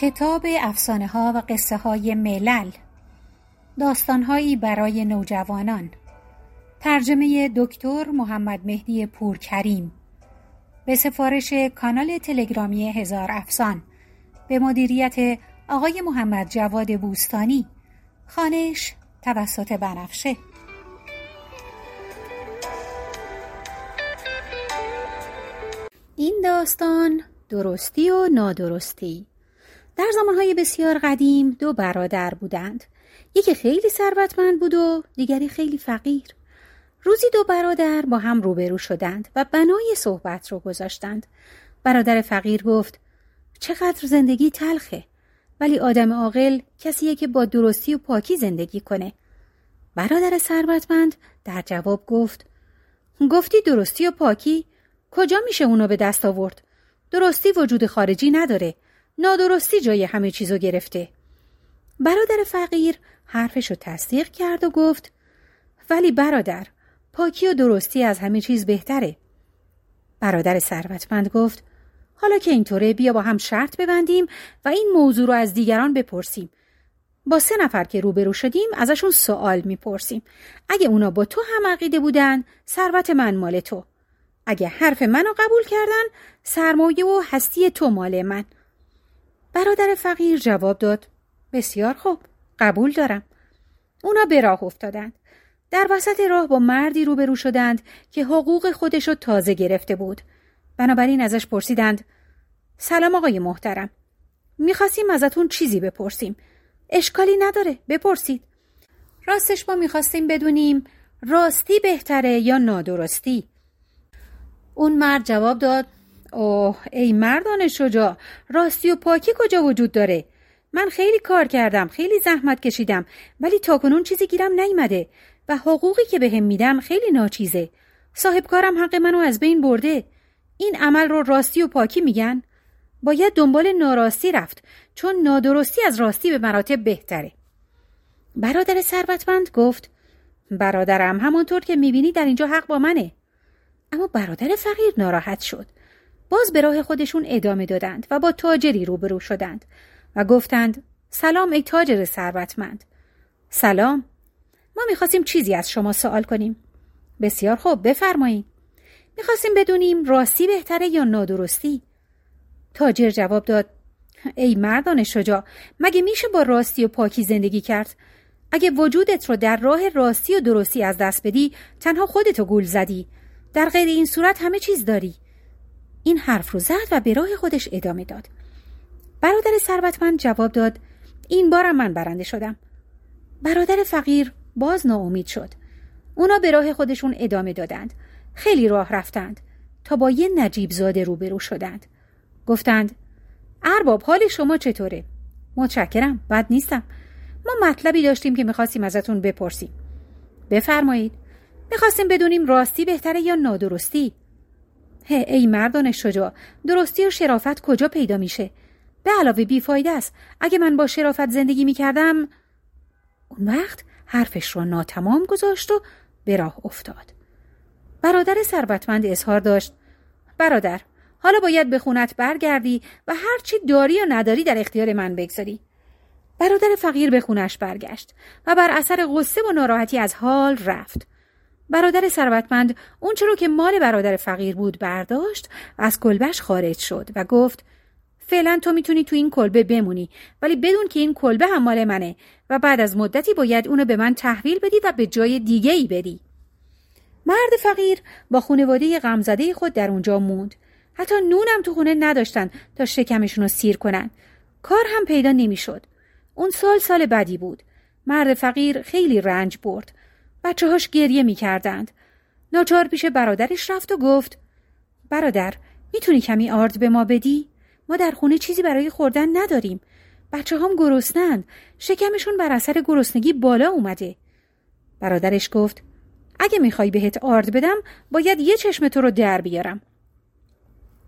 کتاب افسانه ها و قصه های ملل داستانهایی برای نوجوانان. ترجمه دکتر محمد مهدی پورکریم. به سفارش کانال تلگرامی هزار افسان. به مدیریت آقای محمد جواد بوستانی. خانش توسط بنفشه. این داستان درستی و نادرستی. در زمانهای بسیار قدیم دو برادر بودند. یکی خیلی ثروتمند بود و دیگری خیلی فقیر. روزی دو برادر با هم روبرو شدند و بنای صحبت رو گذاشتند. برادر فقیر گفت چقدر زندگی تلخه ولی آدم عاقل کسیه که با درستی و پاکی زندگی کنه. برادر ثروتمند در جواب گفت گفتی درستی و پاکی؟ کجا میشه اونو به دست آورد؟ درستی وجود خارجی نداره. نادرستی جای همه چیزو گرفته. برادر فقیر حرفشو تصدیق کرد و گفت ولی برادر پاکی و درستی از همه چیز بهتره. برادر ثروتمند گفت حالا که اینطوره بیا با هم شرط ببندیم و این موضوع رو از دیگران بپرسیم. با سه نفر که روبرو شدیم ازشون سوال می‌پرسیم. اگه اونا با تو هم عقیده بودن ثروت من مال تو. اگه حرف منو قبول کردن سرمایه و هستی تو مال من. برادر فقیر جواب داد بسیار خوب قبول دارم. اونا به راه افتادند. در وسط راه با مردی روبرو شدند که حقوق خودشو تازه گرفته بود. بنابراین ازش پرسیدند سلام آقای محترم. می‌خواستیم ازتون چیزی بپرسیم. اشکالی نداره بپرسید. راستش ما می‌خواستیم بدونیم راستی بهتره یا نادرستی. اون مرد جواب داد اوه ای مردان شجاع راستی و پاکی کجا وجود داره؟ من خیلی کار کردم خیلی زحمت کشیدم ولی تاکنون چیزی گیرم نیمده و حقوقی که بهم به میدم خیلی ناچیزه. صاحب کارم حق منو از بین برده. این عمل رو راستی و پاکی میگن؟ باید دنبال ناراستی رفت چون نادرستی از راستی به مراتب بهتره. برادر ثروتمند گفت برادرم همانطور که می‌بینی در اینجا حق با منه. اما برادر فقیر ناراحت شد. باز به راه خودشون ادامه دادند و با تاجری روبرو شدند و گفتند سلام ای تاجر ثروتمند. سلام. ما می‌خواستیم چیزی از شما سوال کنیم. بسیار خوب بفرمایید. می‌خواستیم بدونیم راستی بهتره یا نادرستی. تاجر جواب داد ای مردان شجاع مگه میشه با راستی و پاکی زندگی کرد؟ اگه وجودت رو در راه راستی و درستی از دست بدی تنها خودتو گول زدی. در غیر این صورت همه چیز داری. این حرف رو زد و به راه خودش ادامه داد. برادر ثروتمند جواب داد این بارم من برنده شدم. برادر فقیر باز ناامید شد. اونا به راه خودشون ادامه دادند. خیلی راه رفتند تا با یه نجیب زاده روبرو شدند. گفتند ارباب حال شما چطوره؟ متشکرم بد نیستم. ما مطلبی داشتیم که می‌خواستیم ازتون بپرسیم. بفرمایید. می‌خواستیم بدونیم راستی بهتره یا نادرستی؟ ای مردان شجاع درستی و شرافت کجا پیدا میشه؟ به علاوه بیفایده است. اگه من با شرافت زندگی می‌کردم اون وقت حرفش را ناتمام گذاشت و به راه افتاد. برادر ثروتمند اظهار داشت. برادر حالا باید به خونت برگردی و هرچی داری یا نداری در اختیار من بگذاری. برادر فقیر به خونش برگشت و بر اثر غصه و ناراحتی از حال رفت. برادر ثروتمند اون رو که مال برادر فقیر بود برداشت و از کلبش خارج شد و گفت فعلا تو می‌تونی تو این کلبه بمونی ولی بدون که این کلبه هم مال منه و بعد از مدتی باید اونو به من تحویل بدی و به جای دیگه ای بدی. مرد فقیر با خانواده غمزده خود در اونجا موند. حتی نونم تو خونه نداشتن تا شکمشون رو سیر کنن. کار هم پیدا نمی‌شد. اون سال سال بدی بود. مرد فقیر خیلی رنج برد. بچه هاش گریه می کردند. ناچار پیش برادرش رفت و گفت برادر می‌تونی کمی آرد به ما بدی؟ ما در خونه چیزی برای خوردن نداریم. بچه هم گرسنند. شکمشون بر اثر گرسنگی بالا اومده. برادرش گفت اگه می‌خوای بهت آرد بدم باید یه چشم تو رو در بیارم.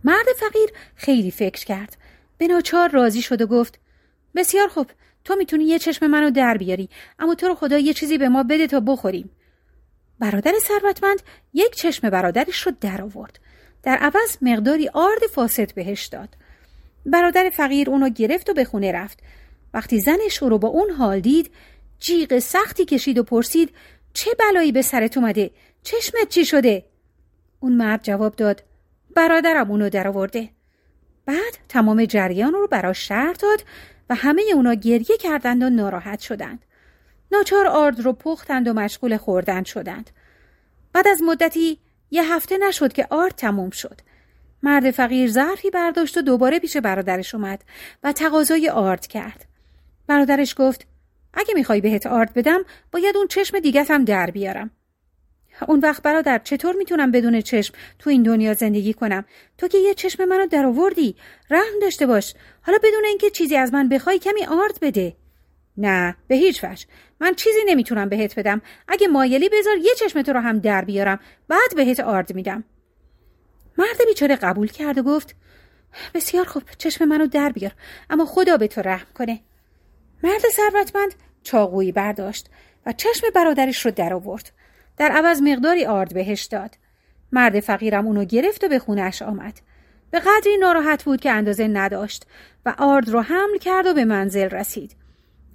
مرد فقیر خیلی فکر کرد. به ناچار راضی شد و گفت بسیار خوب تو می‌تونی یه چشم منو در بیاری اما تو رو خدا یه چیزی به ما بده تا بخوریم. برادر ثروتمند یک چشم برادرش رو در آورد. در عوض مقداری آرد فاسد بهش داد. برادر فقیر اونو گرفت و به خونه رفت. وقتی زنش رو با اون حال دید جیغ سختی کشید و پرسید چه بلایی به سرت اومده؟ چشمت چی شده؟ اون مرد جواب داد برادرم اونو درآورده بعد تمام جریان رو براش شرح داد همه اونا گریه کردند و ناراحت شدند. ناچار آرد رو پختند و مشغول خوردن شدند. بعد از مدتی یه هفته نشد که آرد تموم شد. مرد فقیر ظرفی برداشت و دوباره پیش برادرش اومد و تقاضای آرد کرد. برادرش گفت اگه می‌خوای بهت آرد بدم باید اون چشم دیگت هم در بیارم. اون وقت برادر چطور می‌تونم بدون چشم تو این دنیا زندگی کنم؟ تو که یه چشم منو در آوردی رحم داشته باش. حالا بدون اینکه چیزی از من بخوای کمی آرد بده. نه به هیچ وجه. من چیزی نمی‌تونم بهت بدم. اگه مایلی بذار یه چشم تو رو هم در بیارم بعد بهت آرد میدم. مرد بیچاره قبول کرد و گفت بسیار خوب چشم منو در بیار اما خدا به تو رحم کنه. مرد ثروتمند چاقویی برداشت و چشم برادرش رو در آورد در عوض مقداری آرد بهش داد. مرد فقیرم اونو گرفت و به خونش آمد. به قدری ناراحت بود که اندازه نداشت و آرد رو حمل کرد و به منزل رسید.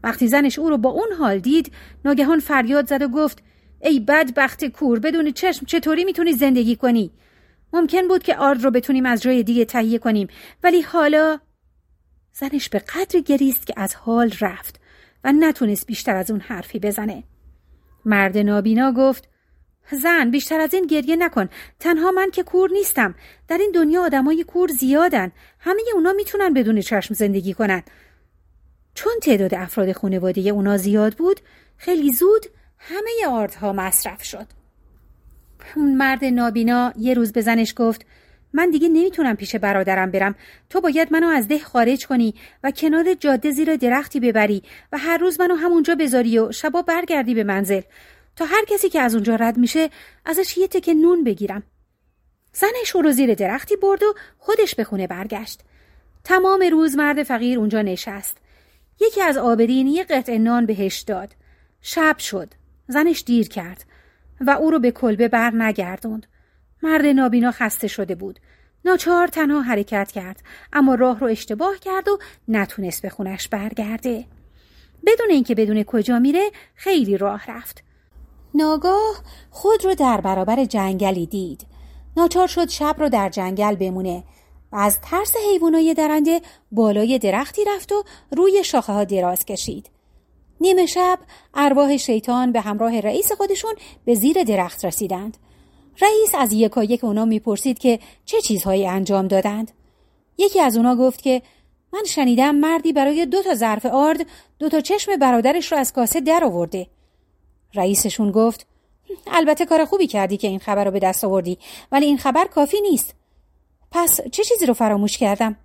وقتی زنش او رو با اون حال دید ناگهان فریاد زد و گفت ای بدبخت کور بدون چشم چطوری می‌تونی زندگی کنی؟ ممکن بود که آرد رو بتونیم از جای دیگه تهیه کنیم ولی حالا زنش به قدری گریست که از حال رفت و نتونست بیشتر از اون حرفی بزنه. مرد نابینا گفت زن بیشتر از این گریه نکن. تنها من که کور نیستم. در این دنیا آدمای کور زیادن. همه اونا می‌تونن بدون چشم زندگی کنن. چون تعداد افراد خانواده اونا زیاد بود خیلی زود همه آردها مصرف شد. اون مرد نابینا یه روز به زنش گفت من دیگه نمی‌تونم پیش برادرم برم. تو باید منو از ده خارج کنی و کنار جاده زیر درختی ببری و هر روز منو همونجا بذاری و شبا برگردی به منزل. تا هر کسی که از اونجا رد میشه ازش یه تکه نون بگیرم. زنش رو زیر درختی برد و خودش به خونه برگشت. تمام روز مرد فقیر اونجا نشست. یکی از آبرین یه قطع نان بهش داد. شب شد. زنش دیر کرد و او رو به کلبه بر نگردوند مرد نابینا خسته شده بود. ناچار تنها حرکت کرد اما راه رو اشتباه کرد و نتونست به خونش برگرده. بدون اینکه بدون کجا میره خیلی راه رفت. ناگاه خود رو در برابر جنگلی دید. ناچار شد شب رو در جنگل بمونه. و از ترس حیوانای درنده بالای درختی رفت و روی شاخه ها دراز کشید. نیمه شب ارواح شیطان به همراه رئیس خودشون به زیر درخت رسیدند. رئیس از یکا یک اونا می‌پرسید که چه چیزهایی انجام دادند. یکی از اونا گفت که من شنیدم مردی برای دو تا ظرف آرد دو تا چشم برادرش رو از کاسه در آورده. رئیسشون گفت البته کار خوبی کردی که این خبر رو به دست آوردی ولی این خبر کافی نیست. پس چه چیزی رو فراموش کردم؟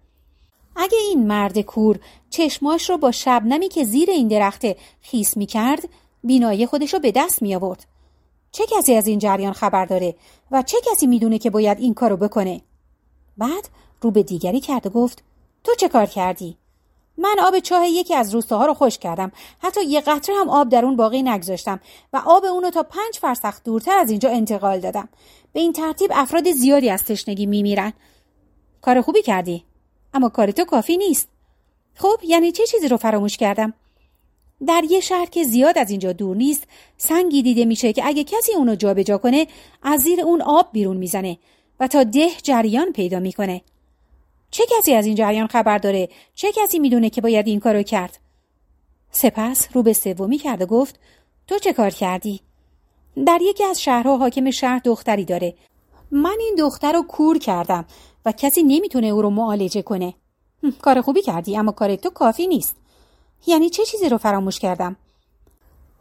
اگه این مرد کور چشماش رو با شبنمی که زیر این درخت خیس می کرد بینایی خودش رو به دست می آورد چه کسی از این جریان خبر داره و چه کسی می‌دونه که باید این کارو بکنه؟ بعد رو به دیگری کرد و گفت تو چه کار کردی؟ من آب چاه یکی از روستاها رو خوش کردم. حتی یه قطره هم آب در اون باقی نگذاشتم و آب اونو تا پنج فرسخ دورتر از اینجا انتقال دادم. به این ترتیب افراد زیادی از تشنگی میمیرن. کار خوبی کردی اما کار تو کافی نیست. خب یعنی چه چیزی رو فراموش کردم؟ در یه شهر که زیاد از اینجا دور نیست سنگی دیده میشه که اگه کسی اونو جابجا کنه از زیر اون آب بیرون می‌زنه و تا ده جریان پیدا می‌کنه. چه کسی از این جریان خبر داره؟ چه کسی می‌دونه که باید این کارو کرد؟ سپس رو به سومی کرد و گفت تو چه کار کردی؟ در یکی از شهرها حاکم شهر دختری داره. من این دختر رو کور کردم و کسی نمی‌تونه او رو معالجه کنه. کار خوبی کردی اما کار تو کافی نیست. یعنی چه چیزی رو فراموش کردم؟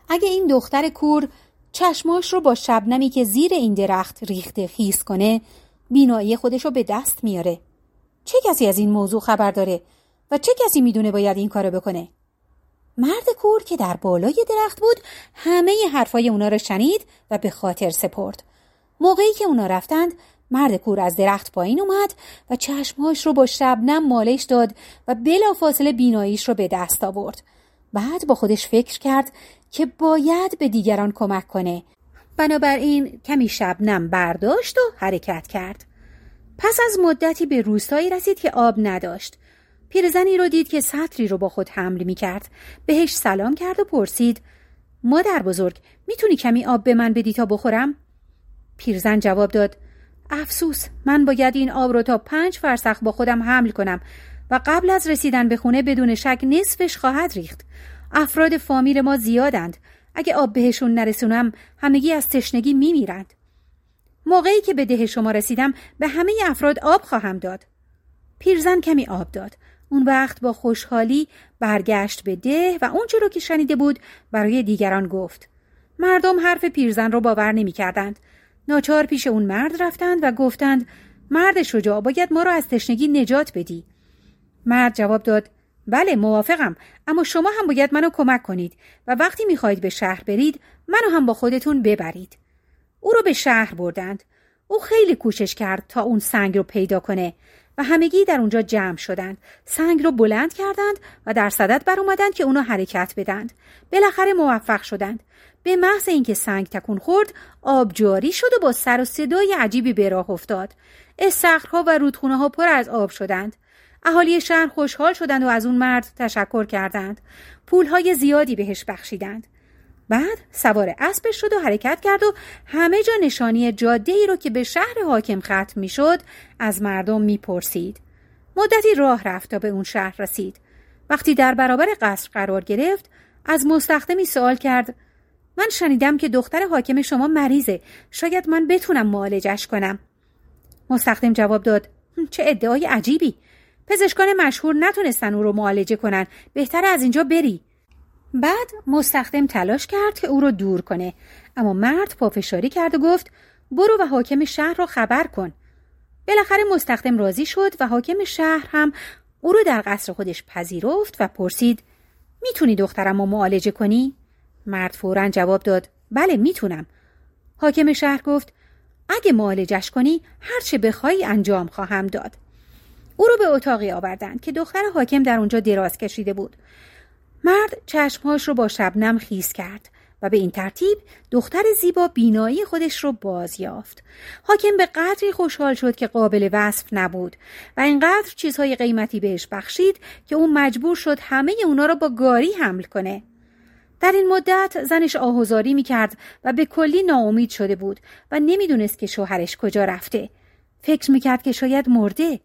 اگه این دختر کور چشماش رو با شبنمی که زیر این درخت ریخته خیس کنه بینایی خودش رو به دست میاره. چه کسی از این موضوع خبر داره و چه کسی می‌دونه باید این کارو بکنه؟ مرد کور که در بالای درخت بود همه حرفای اونا رو شنید و به خاطر سپرد. موقعی که اونا رفتند مرد کور از درخت پایین اومد و چشمهاش رو با شبنم مالش داد و بلافاصله بیناییش رو به دست آورد. بعد با خودش فکر کرد که باید به دیگران کمک کنه. بنابراین کمی شبنم برداشت و حرکت کرد. پس از مدتی به روستایی رسید که آب نداشت. پیرزنی رو دید که سطری رو با خود حمل می کرد. بهش سلام کرد و پرسید مادر بزرگ می‌تونی کمی آب به من بدی تا بخورم؟ پیرزن جواب داد افسوس من باید این آب رو تا پنج فرسخ با خودم حمل کنم و قبل از رسیدن به خونه بدون شک نصفش خواهد ریخت. افراد فامیل ما زیادند. اگه آب بهشون نرسونم همگی از تشنگی میمیرند. موقعی که به ده شما رسیدم به همه افراد آب خواهم داد. پیرزن کمی آب داد. اون وقت با خوشحالی برگشت به ده و اونچه رو که شنیده بود برای دیگران گفت. مردم حرف پیرزن رو باور نمی کردند. ناچار پیش اون مرد رفتند و گفتند مرد شجاع باید ما را از تشنگی نجات بدی. مرد جواب داد بله موافقم اما شما هم باید منو کمک کنید و وقتی می‌خواهید به شهر برید منو هم با خودتون ببرید. او رو به شهر بردند. او خیلی کوشش کرد تا اون سنگ رو پیدا کنه و همگی در اونجا جمع شدند. سنگ رو بلند کردند و در صدد بر اومدند که اونو حرکت بدند. بالاخره موفق شدند. به محض اینکه سنگ تکون خورد آب جاری شد و با سر و صدای عجیبی به راه افتاد. استخرها و رودخونه ها پر از آب شدند. اهالی شهر خوشحال شدند و از اون مرد تشکر کردند. پولهای زیادی بهش بخشیدند. بعد سوار اسبش شد و حرکت کرد و همه جا نشانی جاده ای رو که به شهر حاکم ختم می‌شد از مردم می‌پرسید. مدتی راه رفت تا به اون شهر رسید. وقتی در برابر قصر قرار گرفت از مستخدمی سوال کرد من شنیدم که دختر حاکم شما مریضه. شاید من بتونم معالجش کنم. مستخدم جواب داد چه ادعای عجیبی. پزشکان مشهور نتونستن او رو معالجه کنن. بهتر از اینجا بری. بعد مستخدم تلاش کرد که او رو دور کنه. اما مرد پافشاری کرد و گفت برو و حاکم شهر رو خبر کن. بالاخره مستخدم راضی شد و حاکم شهر هم او رو در قصر خودش پذیرفت و پرسید می‌تونی دخترم رو معالجه کنی؟ مرد فورا جواب داد بله می‌تونم حاکم شهر گفت اگه معالجش کنی هرچه بخوای انجام خواهم داد او رو به اتاقی آوردند که دختر حاکم در اونجا دراز کشیده بود مرد چشمهاش رو با شبنم خیز کرد و به این ترتیب دختر زیبا بینایی خودش رو باز یافت. حاکم به قدری خوشحال شد که قابل وصف نبود و اینقدر چیزهای قیمتی بهش بخشید که اون مجبور شد همه اونا رو با گاری حمل کنه. در این مدت زنش آهوزاری می کرد و به کلی ناامید شده بود و نمی‌دونست که شوهرش کجا رفته. فکر می کرد که شاید مرده.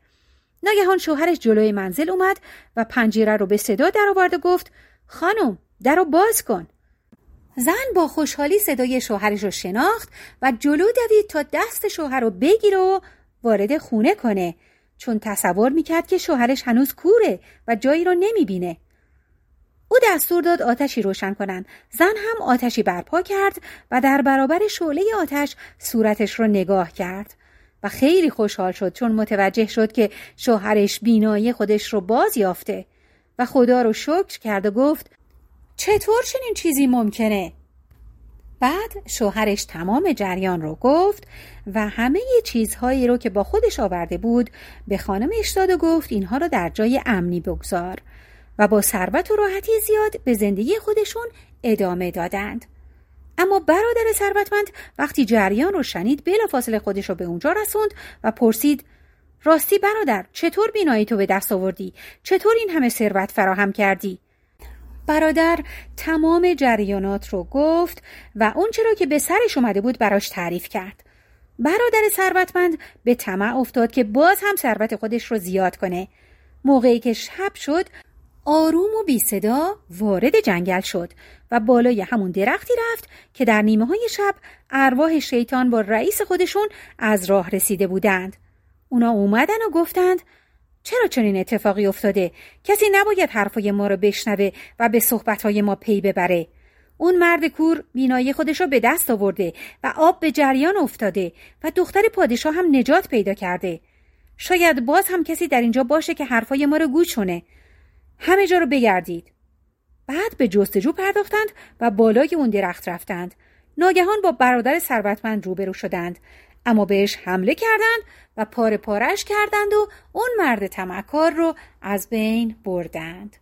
ناگهان شوهرش جلوی منزل اومد و پنجره رو به صدا در آورد و گفت خانم در رو باز کن. زن با خوشحالی صدای شوهرش رو شناخت و جلو دوید تا دست شوهر رو بگیره و وارد خونه کنه چون تصور می‌کرد که شوهرش هنوز کوره و جایی رو نمی‌بینه. او دستور داد آتشی روشن کنند. زن هم آتشی برپا کرد و در برابر شعله آتش صورتش رو نگاه کرد و خیلی خوشحال شد چون متوجه شد که شوهرش بینایی خودش رو باز یافته و خدا رو شکر کرد و گفت چطور چنین چیزی ممکنه؟ بعد شوهرش تمام جریان رو گفت و همه چیزهایی رو که با خودش آورده بود به خانمش داد و گفت اینها رو در جای امنی بگذار و با ثروت و راحتی زیاد به زندگی خودشون ادامه دادند. اما برادر ثروتمند وقتی جریان رو شنید بلافاصله خودش رو به اونجا رسوند و پرسید راستی برادر چطور بینایی تو به دست آوردی؟ چطور این همه ثروت فراهم کردی؟ برادر تمام جریانات رو گفت و اون چرا که به سرش اومده بود براش تعریف کرد. برادر ثروتمند به طمع افتاد که باز هم ثروت خودش رو زیاد کنه. موقعی که شب شد آروم و بی صدا وارد جنگل شد و بالای همون درختی رفت که در نیمه های شب ارواح شیطان با رئیس خودشون از راه رسیده بودند. اونا اومدن و گفتند چرا چنین اتفاقی افتاده؟ کسی نباید حرفای ما رو بشنوه و به صحبتهای ما پی ببره. اون مرد کور بینایی خودش رو به دست آورده و آب به جریان افتاده و دختر پادشاه هم نجات پیدا کرده. شاید باز هم کسی در اینجا باشه که حرفای ما رو گوش کنه. همه جا رو بگردید. بعد به جستجو پرداختند و بالای اون درخت رفتند. ناگهان با برادر ثروتمند روبرو شدند اما بهش حمله کردند و پاره پارش کردند و اون مرد تمکار رو از بین بردند.